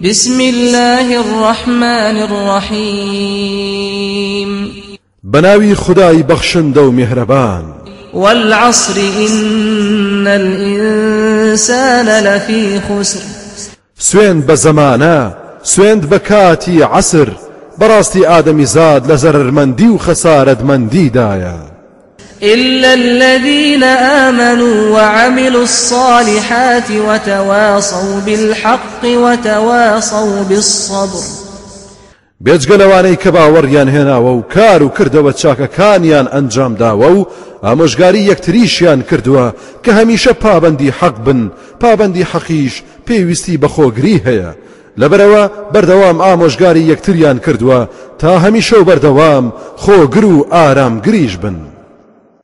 بسم الله الرحمن الرحيم. بەناوی خودای بەخشندەو میهرەبان. والعصر إن الإنسان لفي خسر. زەمانە سوێند بە کاتی عەسر بەڕاستی ئادەمی زاد لە زەرەرمەندی و خەسارەتمەندیدایە إلا الذين آمنوا وعملوا الصالحات وتواصوا بالحق وتواصوا بالصبر بێجگەلەوانەی کە باوەڕیان هێناوە و کار و کردەوە چاکەکانیان ئەنجام داوە و ئامۆژگاری یەکتریشیان کردووە کە هەمیشە پابندی حەق بن پابندی حەقیش پێویستی بە خۆگری هەیە لەبەرەوە بەردەوام ئامۆژگاری یەکتریان کردووە تا هەمیشە و بەردەوام خۆگر و ئارامگریش بن.